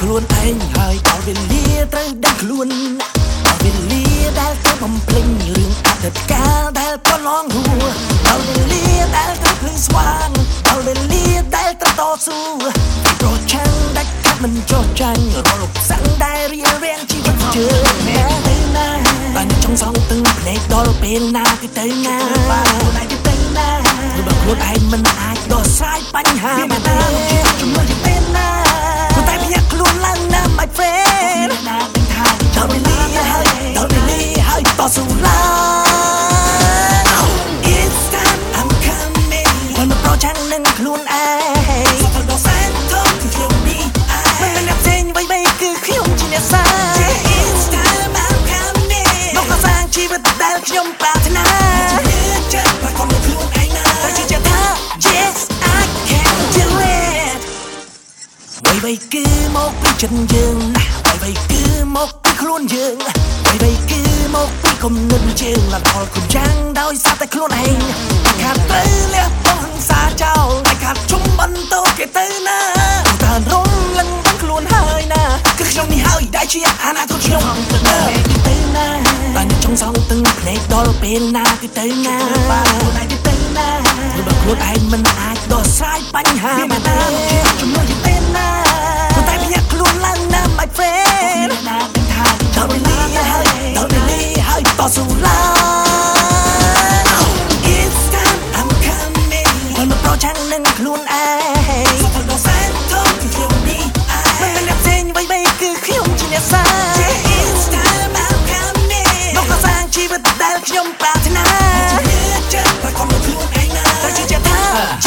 ខ្លួនឯងហើយដល់វេលាត្រូវដឹងខ្លួនដល់វេលាដែលត្រូវបំភ្លេចរឿងអតីតកាលដែលកន្លងហួរដល់វេលាដែលត្រូវភ្លឺស្វាងដល់វេលាដែលត្រូវតស៊ូប្រឆាំងដាច់ខាត់មិនចោះចាញ់រលប់សាំងដែលរៀបរៀងជីវិតជឿណាទៅណាបានចង់សងទឹងភ្នែកដល់ពេលណាគឺទៅណាបានតែទៅណាព្រោះបើខ្លួនឯងមិនអាចដោះស្រាយបញ្ហាបានទេ ខ្លួនឯងសត្វដ៏សែនធំគឺខ្ញុំនេះឯងមិនអ្នកផ្សេងអ្វីៗគឺខ្ញុំជាអ្នកសា It's time I'm coming មកកសាងជីវិតដែលខ្ញុំប្រាថ្នាចិត្តប្រកបដោយខ្លួនឯងណាតែជាចិត្តថា Yes I can do it អ្វីៗគឺមកពីចិត្តយើងណាអ្វីៗគឺមកពីខ្លួនយើងអ្វីៗគឺមកពីគំនិតយើងឡើងដល់គុំចាំងដោយសារតែខ្លួនឯងខាត់ ជាអនាគតខ្ញុំទៅណាទៅណាតែចង់សងទឹងភ្នែកដល់ពេលណាគឺទៅណាបានតែទៅណាព្រោះបើខ្លួនឯងមិនអាចដោះស្រាយបញ្ហាបានទេជំនួយទៅណា ជីវិតដែលខ្ញុំប្រាថ្នាចិត្តតែខ្ញុំមិនខ្លួនឯងណាតែជាចិត្តថា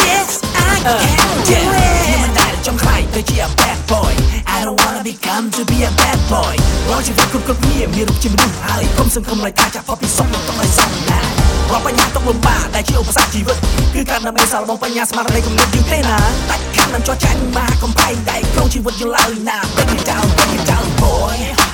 Yes I can do it ខ្ញុំមិនដែលចង់ខ្លាយទៅជា bad boy I don't wanna become to be a bad boy រាល់ជីវិតគ្រប់គ្រប់គ្នាមានរូបជាមនុស្សហើយកុំសង្ឃឹមឡើយថាចាប់ផុតពីសុខមិនຕ້ອງឲ្យសោកណារាល់បញ្ហាទុកលំបាកដែលជាឧបសគ្គជីវិតគឺការដើម្បីសាឡបងបញ្ញាស្មារតីគំនិតយូរទេណាដាច់ខាតមិនចោះចាញ់មហាកំផែងដែលក្នុងជីវិតយល់ឡើយណា Break it down break it down boy